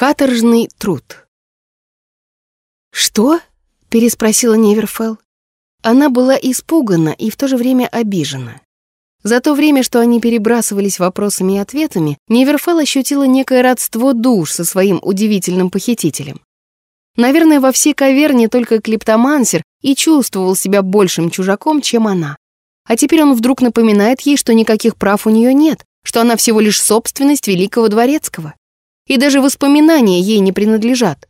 Каторжный труд. «Что?» — переспросила Неверфелл. Она была испугана и в то же время обижена. За то время, что они перебрасывались вопросами и ответами, Неверфелл ощутила некое родство душ со своим удивительным похитителем. Наверное, во всей каверне только клептомансер и чувствовал себя большим чужаком, чем она. А теперь он вдруг напоминает ей, что никаких прав у нее нет, что она всего лишь собственность великого дворецкого. И даже воспоминания ей не принадлежат.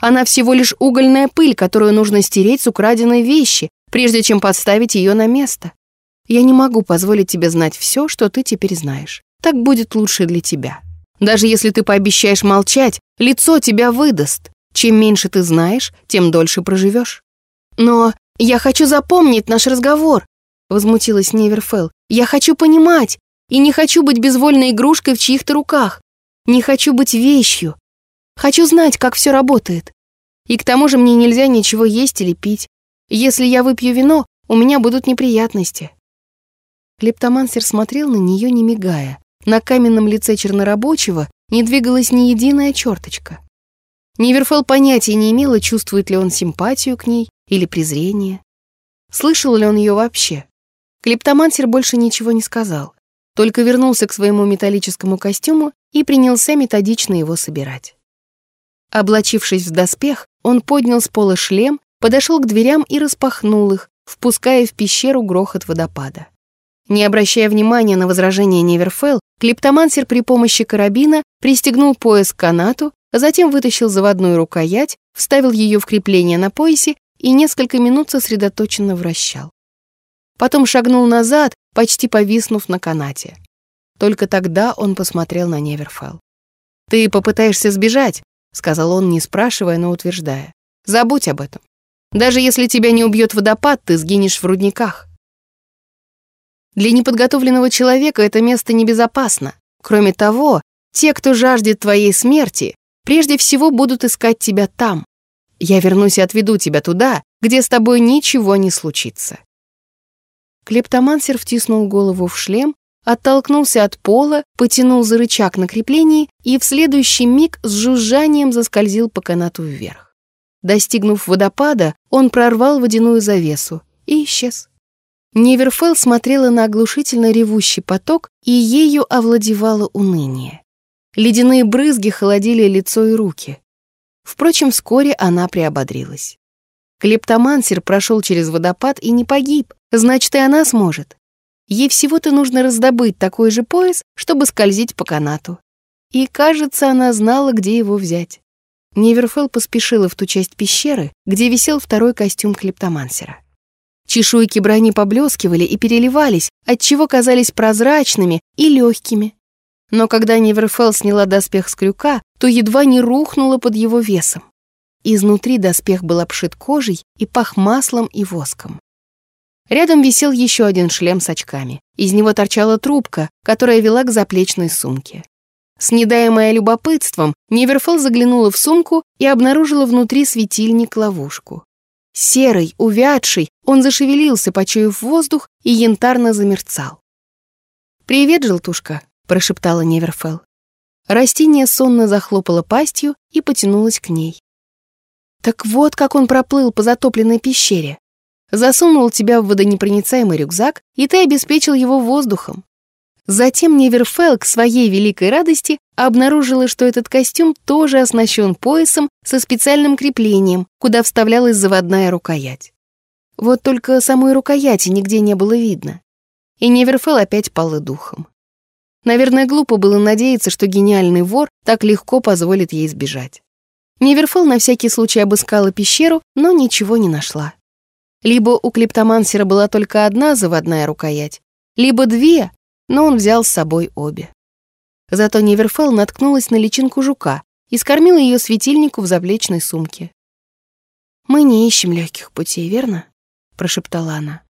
Она всего лишь угольная пыль, которую нужно стереть с украденной вещи, прежде чем подставить ее на место. Я не могу позволить тебе знать все, что ты теперь знаешь. Так будет лучше для тебя. Даже если ты пообещаешь молчать, лицо тебя выдаст. Чем меньше ты знаешь, тем дольше проживешь. Но я хочу запомнить наш разговор, возмутилась Неверфелл. Я хочу понимать и не хочу быть безвольной игрушкой в чьих-то руках. Не хочу быть вещью. Хочу знать, как все работает. И к тому же мне нельзя ничего есть или пить. Если я выпью вино, у меня будут неприятности. Клептомансер смотрел на нее, не мигая. На каменном лице чернорабочего не двигалась ни единая черточка. Ниверфелл понятия не имела, чувствует ли он симпатию к ней или презрение. Слышал ли он ее вообще? Клептомансер больше ничего не сказал, только вернулся к своему металлическому костюму и принялся методично его собирать. Облачившись в доспех, он поднял с пола шлем, подошел к дверям и распахнул их, впуская в пещеру грохот водопада. Не обращая внимания на возражения Неверфелл, клептомансер при помощи карабина пристегнул пояс к канату, затем вытащил заводную рукоять, вставил ее в крепление на поясе и несколько минут сосредоточенно вращал. Потом шагнул назад, почти повиснув на канате. Только тогда он посмотрел на Неверфелл. «Ты попытаешься сбежать», — сказал он, не спрашивая, но утверждая. «Забудь об этом. Даже если тебя не убьет водопад, ты сгинешь в рудниках. Для неподготовленного человека это место небезопасно. Кроме того, те, кто жаждет твоей смерти, прежде всего будут искать тебя там. Я вернусь и отведу тебя туда, где с тобой ничего не случится». Клептомансер втиснул голову в шлем, оттолкнулся от пола, потянул за рычаг на креплении и в следующий миг с жужжанием заскользил по канату вверх. Достигнув водопада, он прорвал водяную завесу и исчез. Неверфелл смотрела на оглушительно ревущий поток, и ею овладевало уныние. Ледяные брызги холодили лицо и руки. Впрочем, вскоре она приободрилась. Клептомансер прошел через водопад и не погиб, значит, и она сможет. Ей всего-то нужно раздобыть такой же пояс, чтобы скользить по канату. И, кажется, она знала, где его взять. Неверфелл поспешила в ту часть пещеры, где висел второй костюм клептомансера. Чешуйки брони поблескивали и переливались, отчего казались прозрачными и легкими. Но когда Неверфелл сняла доспех с крюка, то едва не рухнула под его весом. Изнутри доспех был обшит кожей и пах маслом и воском. Рядом висел еще один шлем с очками. Из него торчала трубка, которая вела к заплечной сумке. Снедаемая любопытством, Неверфелл заглянула в сумку и обнаружила внутри светильник-ловушку. Серый, увядший, он зашевелился, почуяв воздух, и янтарно замерцал. «Привет, желтушка», — прошептала Неверфелл. Растение сонно захлопало пастью и потянулось к ней. «Так вот, как он проплыл по затопленной пещере. Засунул тебя в водонепроницаемый рюкзак, и ты обеспечил его воздухом. Затем Неверфелл к своей великой радости обнаружила, что этот костюм тоже оснащен поясом со специальным креплением, куда вставлялась заводная рукоять. Вот только самой рукояти нигде не было видно. И Неверфелл опять пала духом. Наверное, глупо было надеяться, что гениальный вор так легко позволит ей сбежать. Неверфелл на всякий случай обыскала пещеру, но ничего не нашла. Либо у клептомансера была только одна заводная рукоять, либо две, но он взял с собой обе. Зато Неверфелл наткнулась на личинку жука и скормила ее светильнику в заплечной сумке. «Мы не ищем легких путей, верно?» — прошептала она.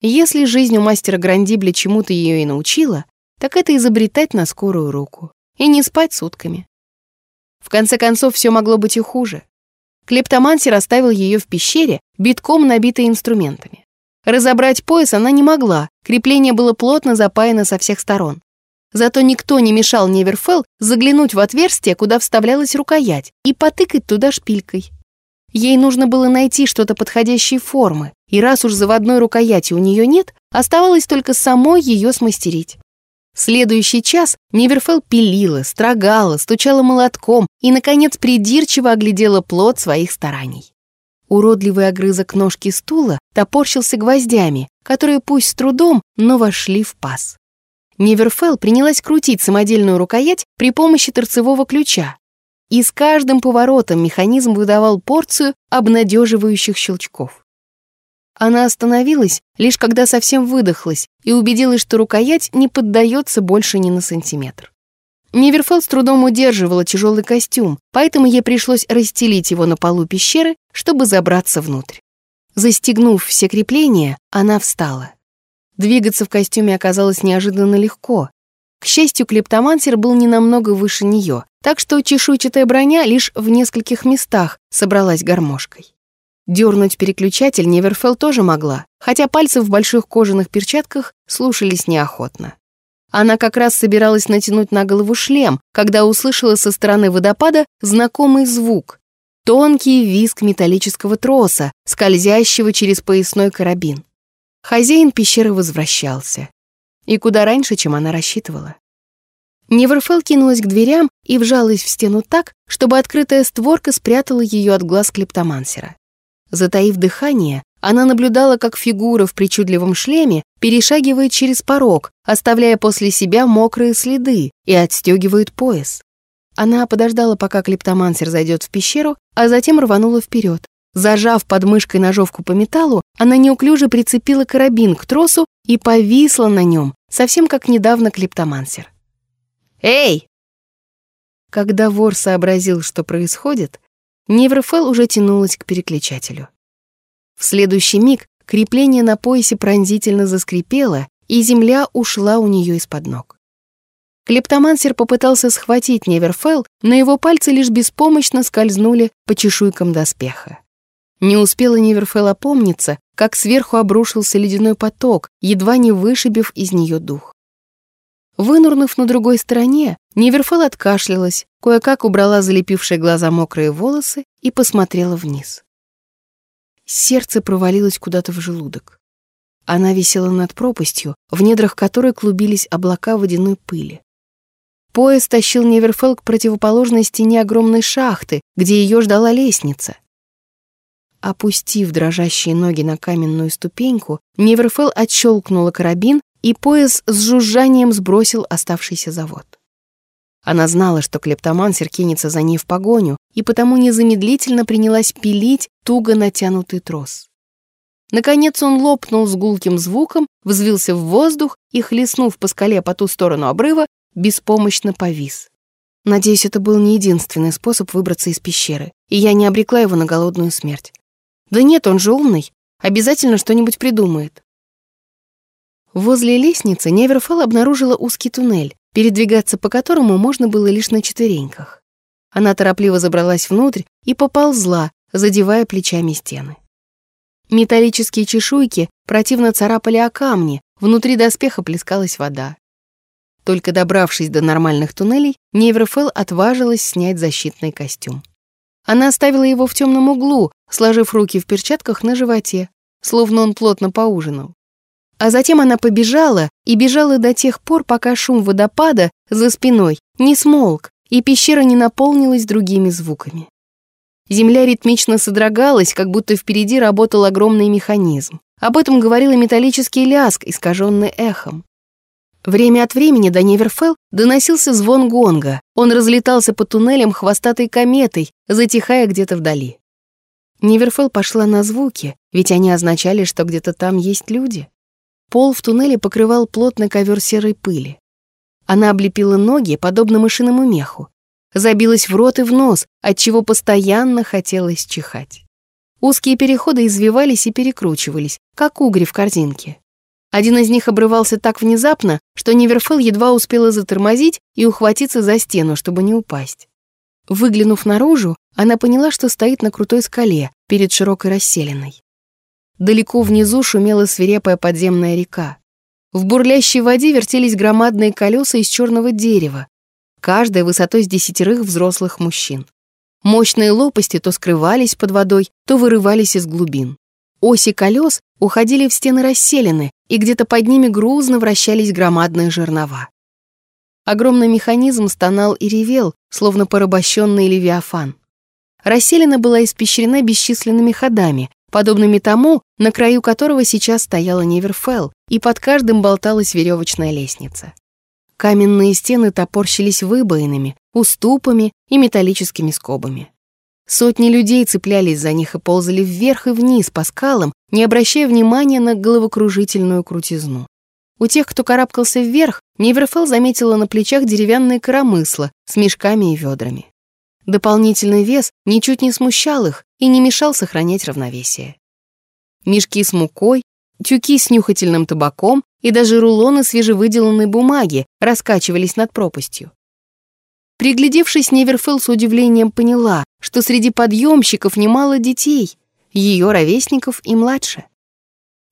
«Если жизнь у мастера Грандибля чему-то ее и научила, так это изобретать на скорую руку и не спать сутками. В конце концов, все могло быть и хуже. Клептомансер оставил ее в пещере, битком набитой инструментами. Разобрать пояс она не могла, крепление было плотно запаяно со всех сторон. Зато никто не мешал Неверфелл заглянуть в отверстие, куда вставлялась рукоять, и потыкать туда шпилькой. Ей нужно было найти что-то подходящей формы, и раз уж заводной рукояти у нее нет, оставалось только самой ее смастерить. Следующий час Неверфелл пилила, строгала, стучала молотком и, наконец, придирчиво оглядела плод своих стараний. Уродливый огрызок ножки стула топорщился гвоздями, которые пусть с трудом, но вошли в паз. Неверфелл принялась крутить самодельную рукоять при помощи торцевого ключа. И с каждым поворотом механизм выдавал порцию обнадеживающих щелчков. Она остановилась, лишь когда совсем выдохлась, и убедилась, что рукоять не поддается больше ни на сантиметр. Неверфелл с трудом удерживала тяжелый костюм, поэтому ей пришлось расстелить его на полу пещеры, чтобы забраться внутрь. Застегнув все крепления, она встала. Двигаться в костюме оказалось неожиданно легко. К счастью, клептомансер был не намного выше нее, так что чешуйчатая броня лишь в нескольких местах собралась гармошкой. Дернуть переключатель Неверфелл тоже могла, хотя пальцы в больших кожаных перчатках слушались неохотно. Она как раз собиралась натянуть на голову шлем, когда услышала со стороны водопада знакомый звук. Тонкий визг металлического троса, скользящего через поясной карабин. Хозяин пещеры возвращался. И куда раньше, чем она рассчитывала. Неверфелл кинулась к дверям и вжалась в стену так, чтобы открытая створка спрятала ее от глаз клептомансера. Затаив дыхание, она наблюдала, как фигура в причудливом шлеме перешагивает через порог, оставляя после себя мокрые следы, и отстегивает пояс. Она подождала, пока клептомансер зайдет в пещеру, а затем рванула вперед. Зажав под мышкой ножовку по металлу, она неуклюже прицепила карабин к тросу и повисла на нем, совсем как недавно клептомансер. «Эй!» Когда вор сообразил, что происходит, Неврофел уже тянулась к переключателю. В следующий миг крепление на поясе пронзительно заскрипело, и земля ушла у нее из-под ног. Клептомансер попытался схватить Неверфелл, но его пальцы лишь беспомощно скользнули по чешуйкам доспеха. Не успела Неверфелл опомниться, как сверху обрушился ледяной поток, едва не вышибив из нее дух. Вынурнув на другой стороне, Неверфелл откашлялась, кое-как убрала залепившие глаза мокрые волосы и посмотрела вниз. Сердце провалилось куда-то в желудок. Она висела над пропастью, в недрах которой клубились облака водяной пыли. Поезд тащил Неверфелл к противоположной стене огромной шахты, где ее ждала лестница. Опустив дрожащие ноги на каменную ступеньку, Неверфелл отщелкнула карабин, и пояс с жужжанием сбросил оставшийся завод. Она знала, что клептомансер кинется за ней в погоню, и потому незамедлительно принялась пилить туго натянутый трос. Наконец он лопнул с гулким звуком, взвился в воздух и, хлестнув по скале по ту сторону обрыва, беспомощно повис. Надеюсь, это был не единственный способ выбраться из пещеры, и я не обрекла его на голодную смерть. Да нет, он же умный, обязательно что-нибудь придумает. Возле лестницы Неверфелл обнаружила узкий туннель, передвигаться по которому можно было лишь на четвереньках. Она торопливо забралась внутрь и поползла, задевая плечами стены. Металлические чешуйки противно царапали о камни, внутри доспеха плескалась вода. Только добравшись до нормальных туннелей, Неврофел отважилась снять защитный костюм. Она оставила его в темном углу, сложив руки в перчатках на животе, словно он плотно поужинал. А затем она побежала и бежала до тех пор, пока шум водопада за спиной не смолк и пещера не наполнилась другими звуками. Земля ритмично содрогалась, как будто впереди работал огромный механизм. Об этом говорил металлический ляск, искаженный эхом. Время от времени до Неверфелл доносился звон гонга. Он разлетался по туннелям хвостатой кометой, затихая где-то вдали. Неверфелл пошла на звуки, ведь они означали, что где-то там есть люди. Пол в туннеле покрывал плотный ковер серой пыли. Она облепила ноги, подобно мышиному меху. Забилась в рот и в нос, отчего постоянно хотелось чихать. Узкие переходы извивались и перекручивались, как угри в корзинке. Один из них обрывался так внезапно, что Неверфелл едва успела затормозить и ухватиться за стену, чтобы не упасть. Выглянув наружу, она поняла, что стоит на крутой скале перед широкой расселенной. Далеко внизу шумела свирепая подземная река. В бурлящей воде вертелись громадные колеса из черного дерева, каждая высотой с десятерых взрослых мужчин. Мощные лопасти то скрывались под водой, то вырывались из глубин. Оси колес уходили в стены расселены, и где-то под ними грузно вращались громадные жернова. Огромный механизм стонал и ревел, словно порабощенный левиафан. Расселена была испещрена бесчисленными ходами, подобными тому, на краю которого сейчас стояла Неверфелл, и под каждым болталась веревочная лестница. Каменные стены топорщились выбоинами, уступами и металлическими скобами. Сотни людей цеплялись за них и ползали вверх и вниз по скалам, не обращая внимания на головокружительную крутизну. У тех, кто карабкался вверх, Неверфелл заметила на плечах деревянные коромысла с мешками и ведрами. Дополнительный вес ничуть не смущал их и не мешал сохранять равновесие. Мешки с мукой, тюки с нюхательным табаком и даже рулоны свежевыделанной бумаги раскачивались над пропастью. Приглядевшись, Неверфелл с удивлением поняла, что среди подъемщиков немало детей, ее ровесников и младше.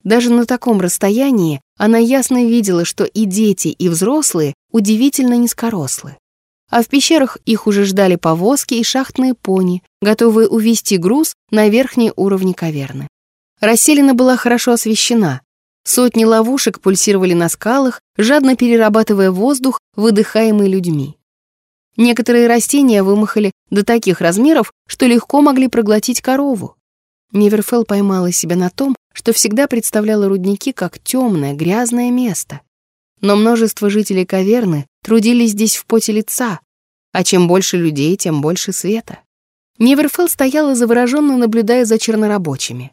Даже на таком расстоянии она ясно видела, что и дети, и взрослые удивительно низкорослы. А в пещерах их уже ждали повозки и шахтные пони, готовые увести груз на верхние уровни каверны. Расселена была хорошо освещена. Сотни ловушек пульсировали на скалах, жадно перерабатывая воздух, выдыхаемый людьми. Некоторые растения вымахали до таких размеров, что легко могли проглотить корову. Неверфелл поймала себя на том, что всегда представляла рудники как темное, грязное место. Но множество жителей каверны трудились здесь в поте лица, а чем больше людей, тем больше света. Неверфелл стояла завороженно, наблюдая за чернорабочими.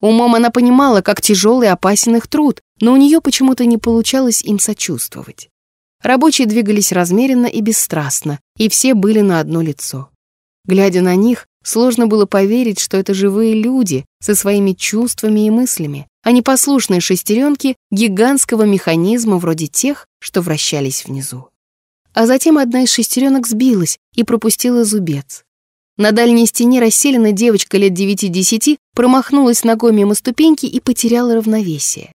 Умом она понимала, как тяжелый и опасен их труд, но у нее почему-то не получалось им сочувствовать. Рабочие двигались размеренно и бесстрастно, и все были на одно лицо. Глядя на них, Сложно было поверить, что это живые люди со своими чувствами и мыслями, а не послушные шестеренки гигантского механизма вроде тех, что вращались внизу. А затем одна из шестеренок сбилась и пропустила зубец. На дальней стене расселена девочка лет девяти-десяти промахнулась ногой мимо ступеньки и потеряла равновесие.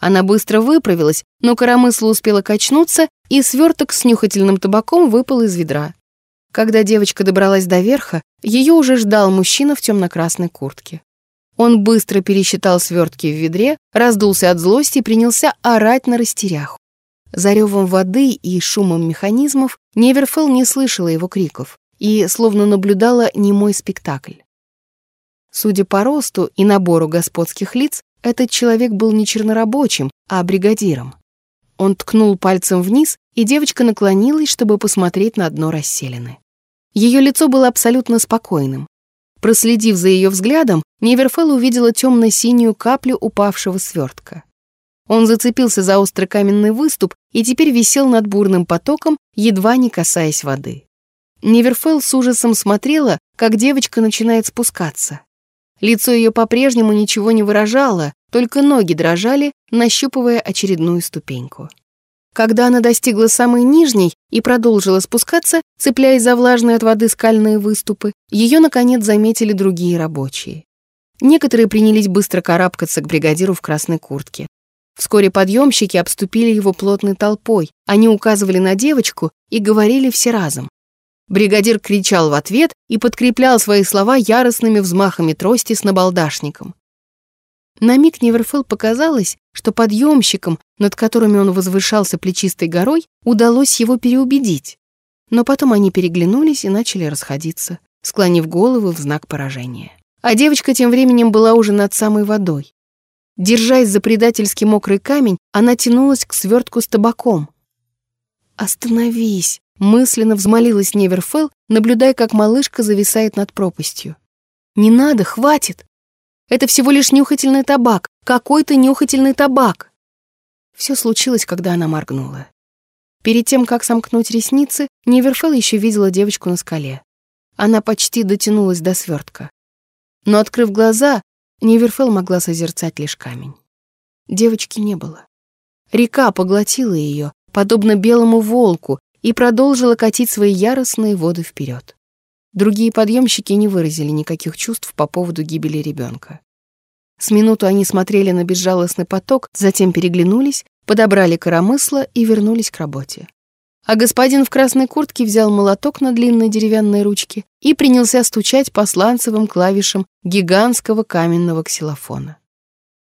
Она быстро выправилась, но коромысла успела качнуться, и сверток с нюхательным табаком выпал из ведра. Когда девочка добралась до верха, ее уже ждал мужчина в темно-красной куртке. Он быстро пересчитал свертки в ведре, раздулся от злости и принялся орать на растеряху. За ревом воды и шумом механизмов Неверфелл не слышала его криков и словно наблюдала немой спектакль. Судя по росту и набору господских лиц, этот человек был не чернорабочим, а бригадиром. Он ткнул пальцем вниз, и девочка наклонилась, чтобы посмотреть на дно расселены. Ее лицо было абсолютно спокойным. Проследив за ее взглядом, Неверфелл увидела темно-синюю каплю упавшего свертка. Он зацепился за острый каменный выступ и теперь висел над бурным потоком, едва не касаясь воды. Неверфелл с ужасом смотрела, как девочка начинает спускаться. Лицо ее по-прежнему ничего не выражало, только ноги дрожали, нащупывая очередную ступеньку. Когда она достигла самой нижней и продолжила спускаться, цепляясь за влажные от воды скальные выступы, ее, наконец, заметили другие рабочие. Некоторые принялись быстро карабкаться к бригадиру в красной куртке. Вскоре подъемщики обступили его плотной толпой, они указывали на девочку и говорили все разом. Бригадир кричал в ответ и подкреплял свои слова яростными взмахами трости с набалдашником. На миг Неверфелл показалось, что подъемщикам, над которыми он возвышался плечистой горой, удалось его переубедить. Но потом они переглянулись и начали расходиться, склонив головы в знак поражения. А девочка тем временем была уже над самой водой. Держась за предательский мокрый камень, она тянулась к свертку с табаком. «Остановись!» — мысленно взмолилась Неверфелл, наблюдая, как малышка зависает над пропастью. «Не надо, хватит!» Это всего лишь нюхательный табак, какой-то нюхательный табак. Все случилось, когда она моргнула. Перед тем, как сомкнуть ресницы, Неверфелл еще видела девочку на скале. Она почти дотянулась до свертка. Но, открыв глаза, Неверфелл могла созерцать лишь камень. Девочки не было. Река поглотила ее, подобно белому волку, и продолжила катить свои яростные воды вперед. Другие подъемщики не выразили никаких чувств по поводу гибели ребенка. С минуту они смотрели на безжалостный поток, затем переглянулись подобрали коромысло и вернулись к работе. А господин в красной куртке взял молоток на длинной деревянной ручке и принялся стучать по сланцевым клавишам гигантского каменного ксилофона.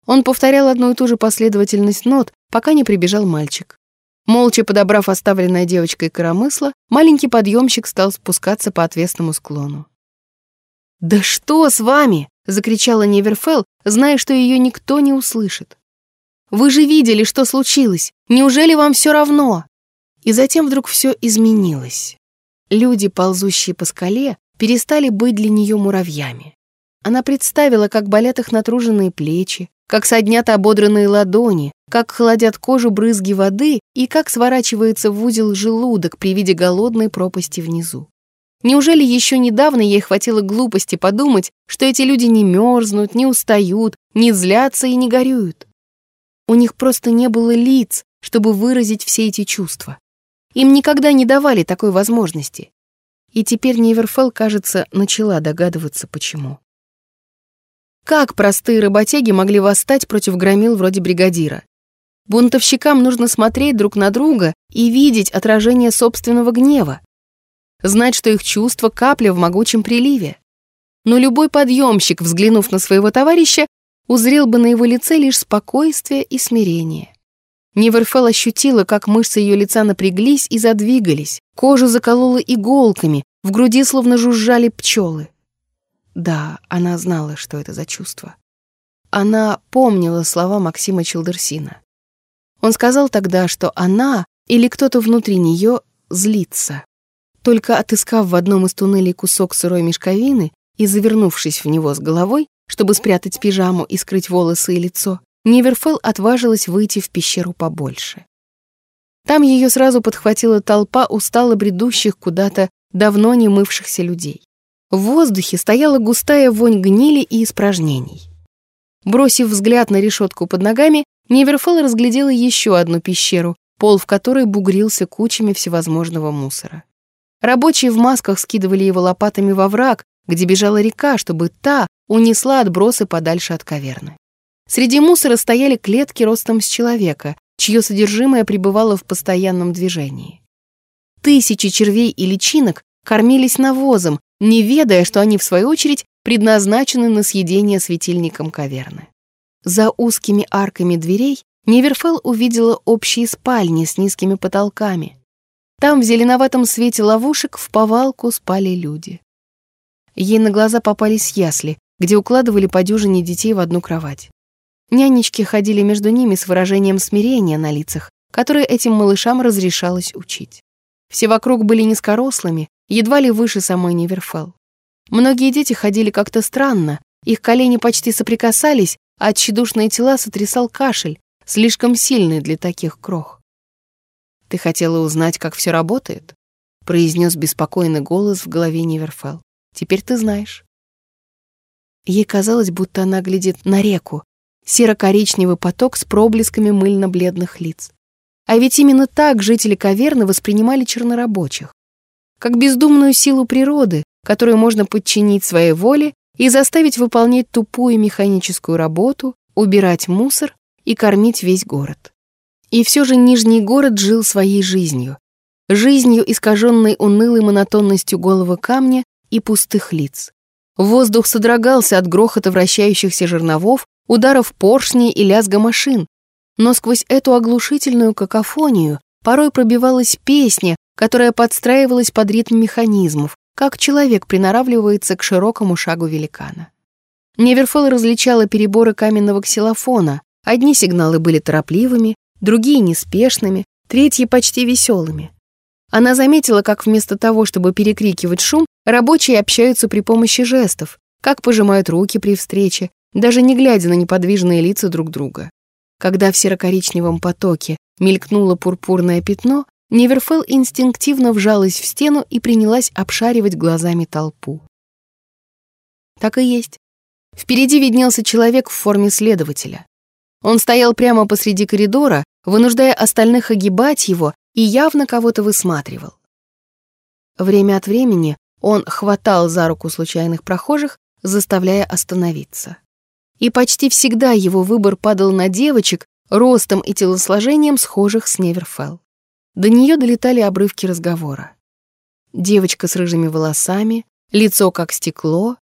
Он повторял одну и ту же последовательность нот, пока не прибежал мальчик. Молча подобрав оставленное девочкой коромысло, маленький подъемщик стал спускаться по отвесному склону. «Да что с вами?» — закричала Неверфелл, зная, что ее никто не услышит. «Вы же видели, что случилось! Неужели вам все равно?» И затем вдруг все изменилось. Люди, ползущие по скале, перестали быть для нее муравьями. Она представила, как болят их натруженные плечи, как соднят ободранные ладони, как холодят кожу брызги воды и как сворачивается в узел желудок при виде голодной пропасти внизу. Неужели еще недавно ей хватило глупости подумать, что эти люди не мерзнут, не устают, не злятся и не горюют? У них просто не было лиц, чтобы выразить все эти чувства. Им никогда не давали такой возможности. И теперь Неверфелл, кажется, начала догадываться, почему. Как простые работяги могли восстать против громил вроде бригадира? Бунтовщикам нужно смотреть друг на друга и видеть отражение собственного гнева. Знать, что их чувство — капля в могучем приливе. Но любой подъемщик, взглянув на своего товарища, узрел бы на его лице лишь спокойствие и смирение. Неверфел ощутила, как мышцы ее лица напряглись и задвигались, кожу заколола иголками, в груди словно жужжали пчелы. Да, она знала, что это за чувство. Она помнила слова Максима Челдерсина. Он сказал тогда, что она или кто-то внутри нее злится. Только отыскав в одном из туннелей кусок сырой мешковины и завернувшись в него с головой, чтобы спрятать пижаму и скрыть волосы и лицо, Неверфелл отважилась выйти в пещеру побольше. Там ее сразу подхватила толпа устало бредущих куда-то давно не мывшихся людей. В воздухе стояла густая вонь гнили и испражнений. Бросив взгляд на решетку под ногами, Неверфелл разглядела еще одну пещеру, пол в которой бугрился кучами всевозможного мусора. Рабочие в масках скидывали его лопатами во враг, где бежала река, чтобы та унесла отбросы подальше от каверны. Среди мусора стояли клетки ростом с человека, чье содержимое пребывало в постоянном движении. Тысячи червей и личинок кормились навозом, не ведая, что они, в свою очередь, предназначены на съедение светильником каверны. За узкими арками дверей Неверфелл увидела общие спальни с низкими потолками. Там в зеленоватом свете ловушек в повалку спали люди. Ей на глаза попались ясли, где укладывали по дюжине детей в одну кровать. Нянечки ходили между ними с выражением смирения на лицах, которое этим малышам разрешалось учить. Все вокруг были низкорослыми, едва ли выше самой Неверфелл. Многие дети ходили как-то странно, их колени почти соприкасались, а тщедушные тела сотрясал кашель, слишком сильный для таких крох. «Ты хотела узнать, как все работает?» — произнес беспокойный голос в голове Неверфелл. «Теперь ты знаешь». Ей казалось, будто она глядит на реку, серо-коричневый поток с проблесками мыльно-бледных лиц. А ведь именно так жители каверны воспринимали чернорабочих как бездумную силу природы, которую можно подчинить своей воле и заставить выполнять тупую механическую работу, убирать мусор и кормить весь город. И все же Нижний город жил своей жизнью. Жизнью, искаженной унылой монотонностью голого камня и пустых лиц. Воздух содрогался от грохота вращающихся жерновов, ударов поршней и лязга машин. Но сквозь эту оглушительную какофонию порой пробивалась песня, которая подстраивалась под ритм механизмов, как человек приноравливается к широкому шагу великана. Неверфелл различала переборы каменного ксилофона. Одни сигналы были торопливыми, другие неспешными, третьи почти веселыми. Она заметила, как вместо того, чтобы перекрикивать шум, рабочие общаются при помощи жестов, как пожимают руки при встрече, даже не глядя на неподвижные лица друг друга. Когда в серо-коричневом потоке мелькнуло пурпурное пятно, Неверфелл инстинктивно вжалась в стену и принялась обшаривать глазами толпу. Так и есть. Впереди виднелся человек в форме следователя. Он стоял прямо посреди коридора, вынуждая остальных огибать его и явно кого-то высматривал. Время от времени он хватал за руку случайных прохожих, заставляя остановиться. И почти всегда его выбор падал на девочек, ростом и телосложением схожих с Неверфелл. До нее долетали обрывки разговора. Девочка с рыжими волосами, лицо как стекло.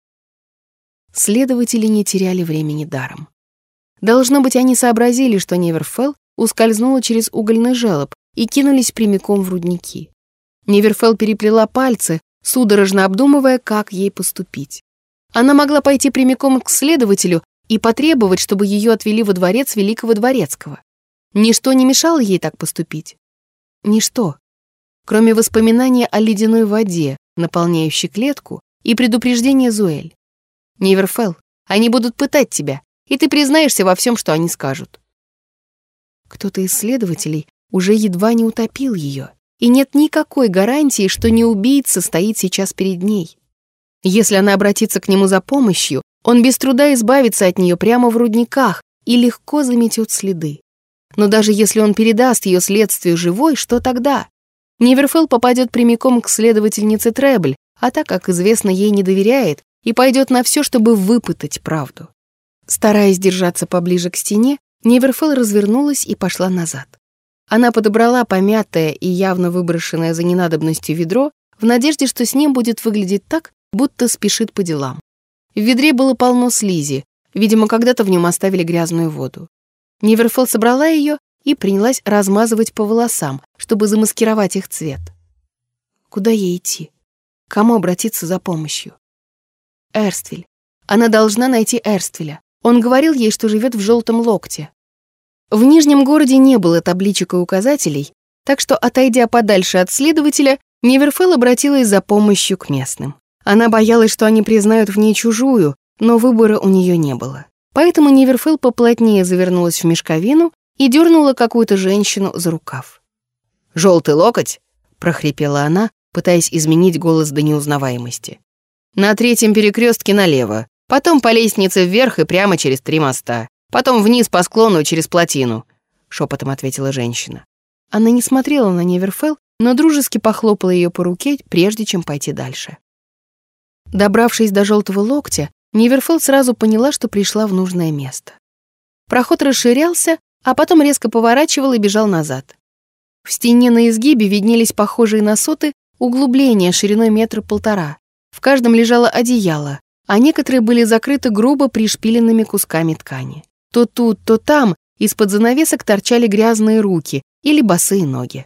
Следователи не теряли времени даром. Должно быть, они сообразили, что Неверфелл ускользнула через угольный желоб и кинулись прямиком в рудники. Неверфелл переплела пальцы, судорожно обдумывая, как ей поступить. Она могла пойти прямиком к следователю и потребовать, чтобы ее отвели во дворец Великого Дворецкого. Ничто не мешало ей так поступить. Ничто, кроме воспоминания о ледяной воде, наполняющей клетку, и предупреждения Зуэль. Неверфелл, они будут пытать тебя, и ты признаешься во всем, что они скажут. Кто-то из следователей уже едва не утопил ее, и нет никакой гарантии, что не убийца стоит сейчас перед ней. Если она обратится к нему за помощью, он без труда избавится от нее прямо в рудниках и легко заметет следы. Но даже если он передаст ее следствию живой, что тогда? Неверфелл попадет прямиком к следовательнице Требль, а так как известно, ей не доверяет, и пойдет на все, чтобы выпытать правду. Стараясь держаться поближе к стене, Неверфелл развернулась и пошла назад. Она подобрала помятое и явно выброшенное за ненадобностью ведро в надежде, что с ним будет выглядеть так, будто спешит по делам. В ведре было полно слизи, видимо, когда-то в нем оставили грязную воду. Неверфелл собрала ее и принялась размазывать по волосам, чтобы замаскировать их цвет. Куда ей идти? Кому обратиться за помощью? Эрствель. Она должна найти Эрствеля. Он говорил ей, что живет в желтом локте. В Нижнем городе не было табличек и указателей, так что, отойдя подальше от следователя, Неверфелл обратилась за помощью к местным. Она боялась, что они признают в ней чужую, но выбора у нее не было. Поэтому Неверфелл поплотнее завернулась в мешковину и дернула какую-то женщину за рукав. «Желтый локоть!» — прохрипела она, пытаясь изменить голос до неузнаваемости. «На третьем перекрестке налево, потом по лестнице вверх и прямо через три моста, потом вниз по склону через плотину», — шепотом ответила женщина. Она не смотрела на Неверфелл, но дружески похлопала ее по руке, прежде чем пойти дальше. Добравшись до желтого локтя, Неверфелл сразу поняла, что пришла в нужное место. Проход расширялся, а потом резко поворачивал и бежал назад. В стене на изгибе виднелись похожие на соты углубления шириной метра полтора. В каждом лежало одеяло, а некоторые были закрыты грубо пришпиленными кусками ткани. То тут, то там из-под занавесок торчали грязные руки или босые ноги.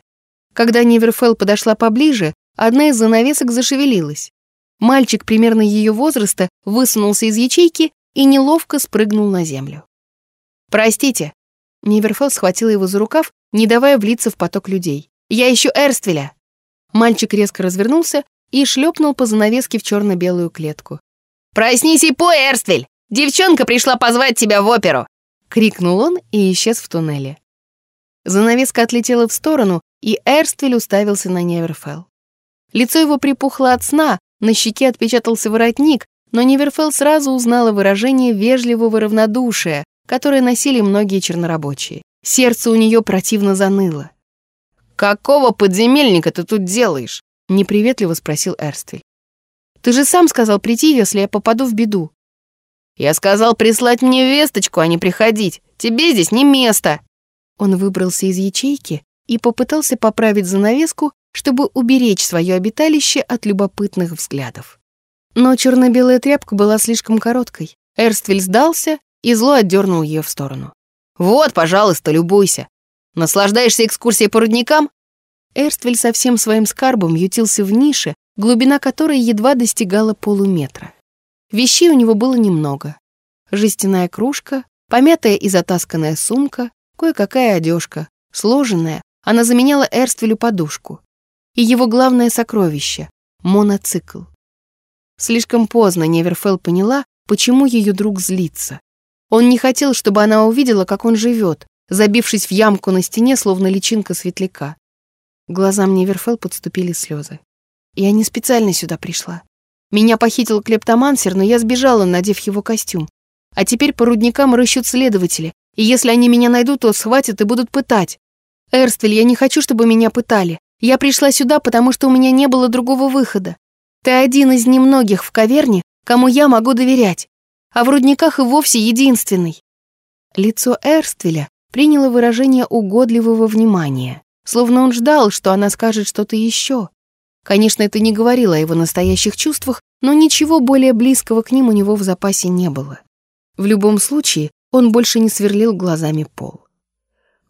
Когда Неверфелл подошла поближе, одна из занавесок зашевелилась. Мальчик примерно ее возраста высунулся из ячейки и неловко спрыгнул на землю. «Простите!» Неверфелл схватила его за рукав, не давая влиться в поток людей. «Я ищу Эрствеля!» Мальчик резко развернулся и шлепнул по занавеске в черно-белую клетку. «Проснись и пой, Эрствель! Девчонка пришла позвать тебя в оперу!» Крикнул он и исчез в туннеле. Занавеска отлетела в сторону, и Эрствель уставился на Неверфелл. Лицо его припухло от сна, на щеке отпечатался воротник, но Неверфелл сразу узнала выражение вежливого равнодушия, которое носили многие чернорабочие. Сердце у нее противно заныло. «Какого подземельника ты тут делаешь?» — неприветливо спросил Эрствель. «Ты же сам сказал прийти, если я попаду в беду». «Я сказал прислать мне весточку, а не приходить. Тебе здесь не место». Он выбрался из ячейки и попытался поправить занавеску, чтобы уберечь свое обиталище от любопытных взглядов. Но черно-белая тряпка была слишком короткой. Эрствель сдался и зло отдернул ее в сторону. «Вот, пожалуйста, любуйся. Наслаждаешься экскурсией по рудникам?» Эрствель со всем своим скарбом ютился в нише, глубина которой едва достигала полуметра. Вещей у него было немного. Жестяная кружка, помятая и затасканная сумка, кое-какая одежка, сложенная, она заменяла Эрствелю подушку и его главное сокровище — моноцикл. Слишком поздно Неверфелл поняла, почему ее друг злится. Он не хотел, чтобы она увидела, как он живет, забившись в ямку на стене, словно личинка светляка. Глазам Неверфелл подступили слезы. Я не специально сюда пришла. Меня похитил клептомансер, но я сбежала, надев его костюм. А теперь по рудникам рыщут следователи, и если они меня найдут, то схватят и будут пытать. Эрствель, я не хочу, чтобы меня пытали. Я пришла сюда, потому что у меня не было другого выхода. Ты один из немногих в каверне, кому я могу доверять, а в рудниках и вовсе единственный». Лицо Эрствеля приняло выражение угодливого внимания, словно он ждал, что она скажет что-то еще. Конечно, это не говорило о его настоящих чувствах, но ничего более близкого к ним у него в запасе не было. В любом случае, он больше не сверлил глазами пол.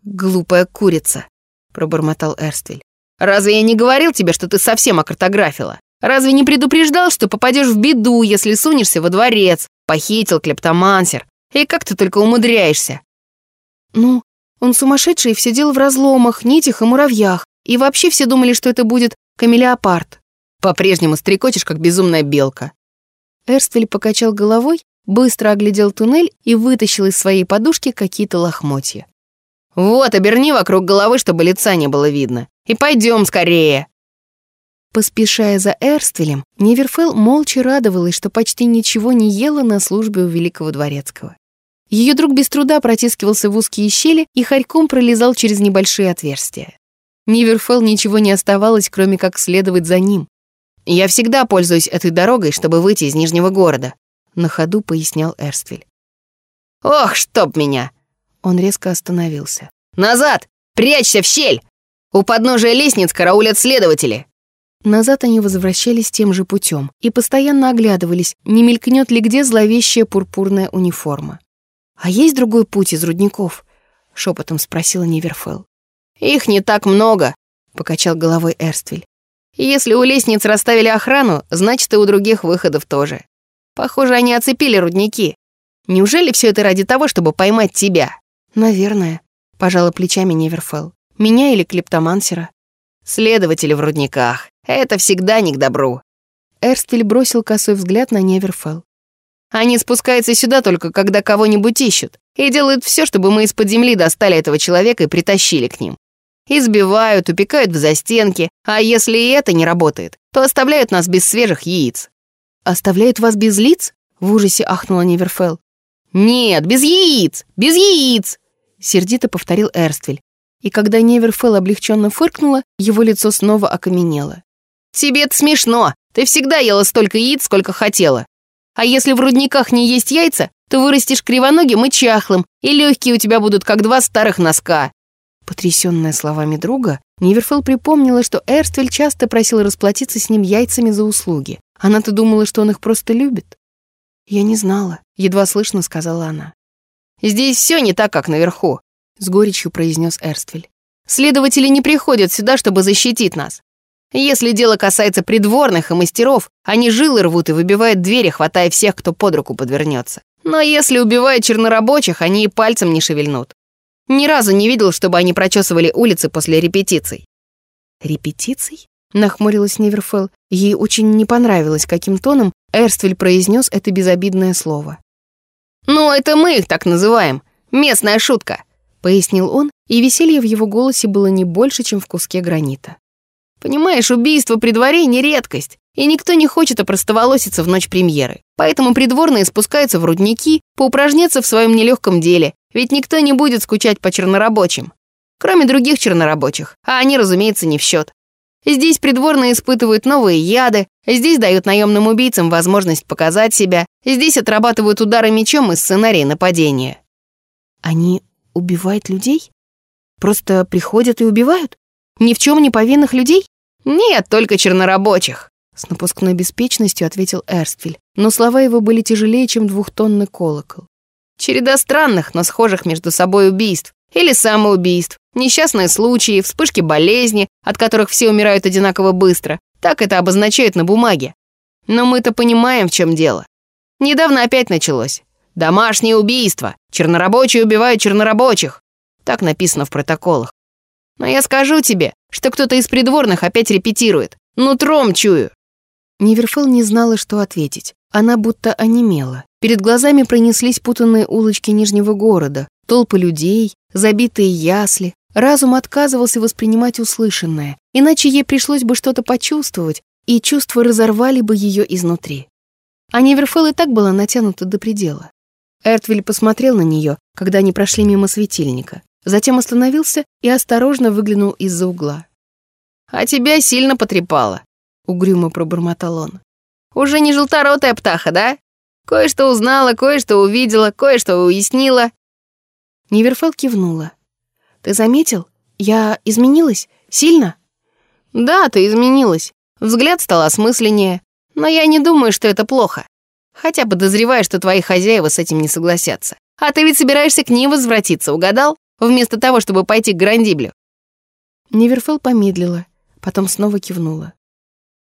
«Глупая курица», — пробормотал Эрствель. «Разве я не говорил тебе, что ты совсем окартографила? Разве не предупреждал, что попадешь в беду, если сунешься во дворец? Похитил клептомансер. И как ты только умудряешься?» «Ну, он сумасшедший и все дело в разломах, нитях и муравьях. И вообще все думали, что это будет камелеопард. По-прежнему стрекочешь, как безумная белка». Эрствель покачал головой, быстро оглядел туннель и вытащил из своей подушки какие-то лохмотья. «Вот, оберни вокруг головы, чтобы лица не было видно. И пойдем скорее!» Поспешая за Эрствелем, Неверфелл молча радовалась, что почти ничего не ела на службе у великого дворецкого. Ее друг без труда протискивался в узкие щели и хорьком пролезал через небольшие отверстия. Неверфелл ничего не оставалось, кроме как следовать за ним. «Я всегда пользуюсь этой дорогой, чтобы выйти из Нижнего города», — на ходу пояснял Эрствель. «Ох, чтоб меня!» Он резко остановился. «Назад! Прячься в щель! У подножия лестниц караулят следователи!» Назад они возвращались тем же путем и постоянно оглядывались, не мелькнет ли где зловещая пурпурная униформа. «А есть другой путь из рудников?» — шепотом спросила Неверфелл. «Их не так много», — покачал головой Эрствель. «Если у лестниц расставили охрану, значит, и у других выходов тоже. Похоже, они оцепили рудники. Неужели все это ради того, чтобы поймать тебя?» «Наверное», — пожала плечами Неверфелл. «Меня или клептомансера?» «Следователи в рудниках. Это всегда не к добру». Эрстель бросил косой взгляд на Неверфелл. «Они спускаются сюда только, когда кого-нибудь ищут, и делают все, чтобы мы из-под земли достали этого человека и притащили к ним. Избивают, упекают в застенки, а если и это не работает, то оставляют нас без свежих яиц». «Оставляют вас без лиц?» — в ужасе ахнула Неверфелл. «Нет, без яиц! Без яиц!» сердито повторил Эрствель. И когда Неверфелл облегченно фыркнула, его лицо снова окаменело. «Тебе это смешно! Ты всегда ела столько яиц, сколько хотела. А если в рудниках не есть яйца, то вырастешь кривоногим и чахлым, и легкие у тебя будут, как два старых носка». Потрясенная словами друга, Неверфелл припомнила, что Эрствель часто просил расплатиться с ним яйцами за услуги. Она-то думала, что он их просто любит. «Я не знала», — едва слышно сказала она. Здесь все не так, как наверху», — с горечью произнес Эрствель. «Следователи не приходят сюда, чтобы защитить нас. Если дело касается придворных и мастеров, они жилы рвут и выбивают двери, хватая всех, кто под руку подвернется. Но если убивают чернорабочих, они и пальцем не шевельнут. Ни разу не видел, чтобы они прочесывали улицы после репетиций». «Репетиций?» — нахмурилась Неверфелл. Ей очень не понравилось, каким тоном Эрствель произнес это безобидное слово. «Ну, это мы их так называем. Местная шутка», — пояснил он, и веселье в его голосе было не больше, чем в куске гранита. «Понимаешь, убийство при дворе не редкость, и никто не хочет опростоволоситься в ночь премьеры. Поэтому придворные спускаются в рудники, поупражняться в своем нелегком деле, ведь никто не будет скучать по чернорабочим. Кроме других чернорабочих, а они, разумеется, не в счет. Здесь придворные испытывают новые яды, здесь дают наемным убийцам возможность показать себя, здесь отрабатывают удары мечом из сценария нападения. Они убивают людей? Просто приходят и убивают? Ни в чем не повинных людей? Нет, только чернорабочих. С напускной беспечностью ответил Эрстфиль, но слова его были тяжелее, чем двухтонный колокол. Череда странных, но схожих между собой убийств. Или самоубийств, несчастные случаи, вспышки болезни, от которых все умирают одинаково быстро. Так это обозначают на бумаге. Но мы-то понимаем, в чем дело. Недавно опять началось. Домашнее убийство. Чернорабочие убивают чернорабочих. Так написано в протоколах. Но я скажу тебе, что кто-то из придворных опять репетирует. Нутром чую. Неверфел не знала, что ответить. Она будто онемела. Перед глазами пронеслись путанные улочки Нижнего города, толпы людей, забитые ясли. Разум отказывался воспринимать услышанное, иначе ей пришлось бы что-то почувствовать, и чувства разорвали бы ее изнутри. А Неверфелл и так была натянута до предела. Эртвиль посмотрел на нее, когда они прошли мимо светильника, затем остановился и осторожно выглянул из-за угла. «А тебя сильно потрепало», — угрюмо пробормотал он. «Уже не желторотая птаха, да? Кое-что узнала, кое-что увидела, кое-что уяснила. Неверфел кивнула. ты заметил? Я изменилась? Сильно?» «Да, ты изменилась. Взгляд стал осмысленнее. Но я не думаю, что это плохо. Хотя подозреваю, что твои хозяева с этим не согласятся. А ты ведь собираешься к ним возвратиться, угадал? Вместо того, чтобы пойти к Грандиблю». Неверфел помедлила, потом снова кивнула.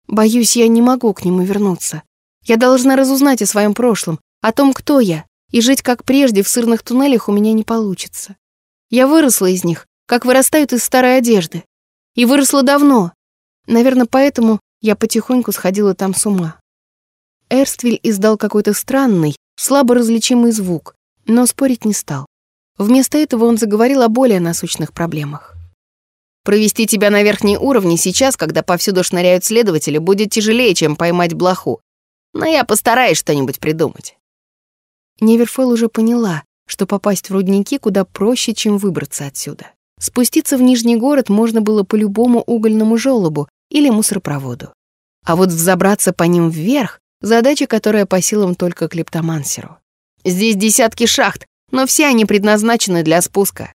«Боюсь, я не могу к нему вернуться. Я должна разузнать о своем прошлом, о том, кто я, и жить как прежде в сырных туннелях у меня не получится. Я выросла из них, как вырастают из старой одежды. И выросла давно. Наверное, поэтому я потихоньку сходила там с ума. Эрствиль издал какой-то странный, слабо различимый звук, но спорить не стал. Вместо этого он заговорил о более насущных проблемах. «Провести тебя на верхние уровни сейчас, когда повсюду шныряют следователи, будет тяжелее, чем поймать блоху. Но я постараюсь что-нибудь придумать». Неверфел уже поняла, что попасть в рудники куда проще, чем выбраться отсюда. Спуститься в Нижний город можно было по любому угольному желобу или мусоропроводу. А вот взобраться по ним вверх — задача, которая по силам только клептомансеру. Здесь десятки шахт, но все они предназначены для спуска.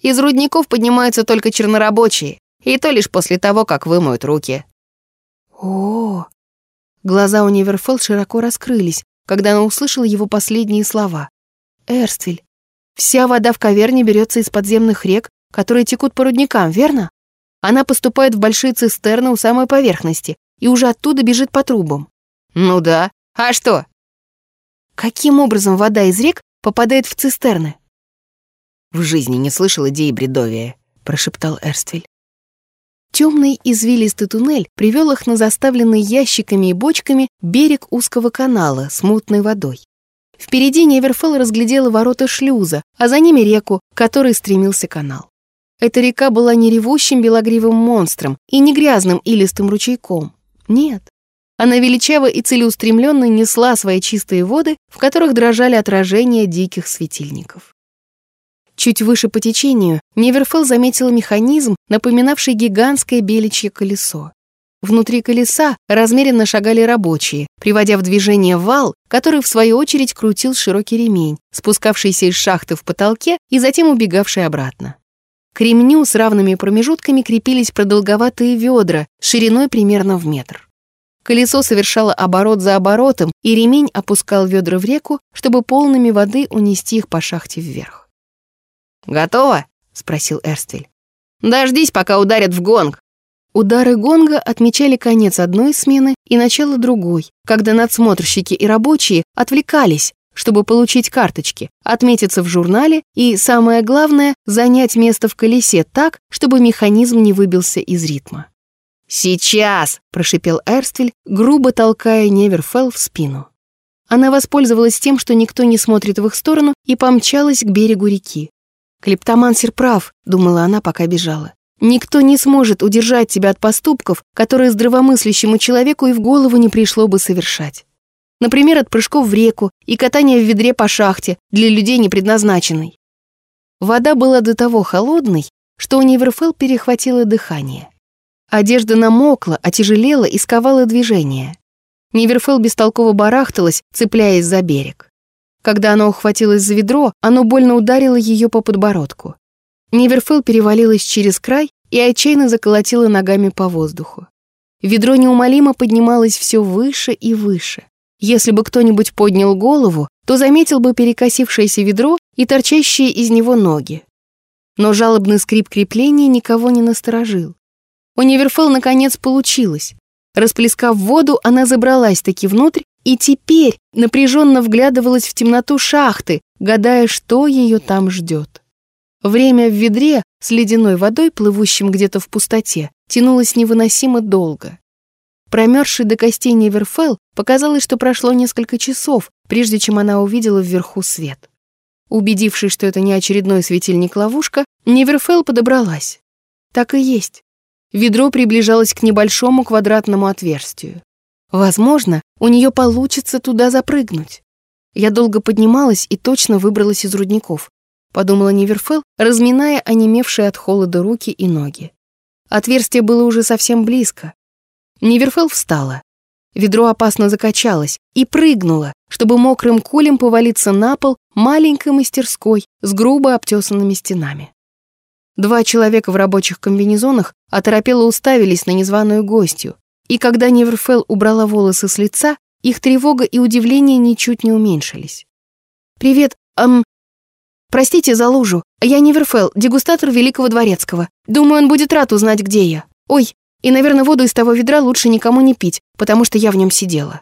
Из рудников поднимаются только чернорабочие, и то лишь после того, как вымоют руки. О, Глаза у Неверфелл широко раскрылись, когда она услышала его последние слова. «Эрствель, вся вода в каверне берется из подземных рек, которые текут по рудникам, верно? Она поступает в большие цистерны у самой поверхности и уже оттуда бежит по трубам». «Ну да. А что?» «Каким образом вода из рек попадает в цистерны?» «В жизни не слышал идеи бредовия», — прошептал Эрствель. Темный извилистый туннель привел их на заставленный ящиками и бочками берег узкого канала с мутной водой. Впереди Неверфелл разглядела ворота шлюза, а за ними реку, к которой стремился канал. Эта река была не ревущим белогривым монстром и не грязным илистым ручейком. Нет. Она величаво и целеустремленно несла свои чистые воды, в которых дрожали отражения диких светильников. Чуть выше по течению Неверфелл заметила механизм, напоминавший гигантское беличье колесо. Внутри колеса размеренно шагали рабочие, приводя в движение вал, который в свою очередь крутил широкий ремень, спускавшийся из шахты в потолке и затем убегавший обратно. К ремню с равными промежутками крепились продолговатые ведра шириной примерно в метр. Колесо совершало оборот за оборотом, и ремень опускал ведра в реку, чтобы полными воды унести их по шахте вверх. «Готово?» — спросил Эрствель. «Дождись, пока ударят в гонг». Удары гонга отмечали конец одной смены и начало другой, когда надсмотрщики и рабочие отвлекались, чтобы получить карточки, отметиться в журнале и, самое главное, занять место в колесе так, чтобы механизм не выбился из ритма. «Сейчас!» — прошипел Эрствель, грубо толкая Неверфелл в спину. Она воспользовалась тем, что никто не смотрит в их сторону, и помчалась к берегу реки. «Клептомансер прав», — думала она, пока бежала. «Никто не сможет удержать тебя от поступков, которые здравомыслящему человеку и в голову не пришло бы совершать. Например, от прыжков в реку и катания в ведре по шахте для людей не предназначенной». Вода была до того холодной, что у Неверфелл перехватило дыхание. Одежда намокла, отяжелела и сковала движение. Неверфелл бестолково барахталась, цепляясь за берег. Когда она ухватилась за ведро, оно больно ударило ее по подбородку. Неверфелл перевалилась через край и отчаянно заколотила ногами по воздуху. Ведро неумолимо поднималось все выше и выше. Если бы кто-нибудь поднял голову, то заметил бы перекосившееся ведро и торчащие из него ноги. Но жалобный скрип крепления никого не насторожил. У Неверфелл наконец получилось. Расплескав воду, она забралась таки внутрь и теперь напряженно вглядывалась в темноту шахты, гадая, что ее там ждет. Время в ведре с ледяной водой, плывущим где-то в пустоте, тянулось невыносимо долго. Промерзший до костей Неверфелл показалось, что прошло несколько часов, прежде чем она увидела вверху свет. Убедившись, что это не очередной светильник-ловушка, Неверфелл подобралась. Так и есть. Ведро приближалось к небольшому квадратному отверстию. Возможно, у нее получится туда запрыгнуть. Я долго поднималась и точно выбралась из рудников, подумала Неверфел, разминая онемевшие от холода руки и ноги. Отверстие было уже совсем близко. Неверфел встала. Ведро опасно закачалось и прыгнуло, чтобы мокрым кулем повалиться на пол маленькой мастерской с грубо обтесанными стенами. Два человека в рабочих комбинезонах оторопело уставились на незваную гостью, и когда Неверфелл убрала волосы с лица, их тревога и удивление ничуть не уменьшились. «Привет, эм... Простите за лужу. Я Неверфелл, дегустатор Великого Дворецкого. Думаю, он будет рад узнать, где я. Ой, и, наверное, воду из того ведра лучше никому не пить, потому что я в нем сидела».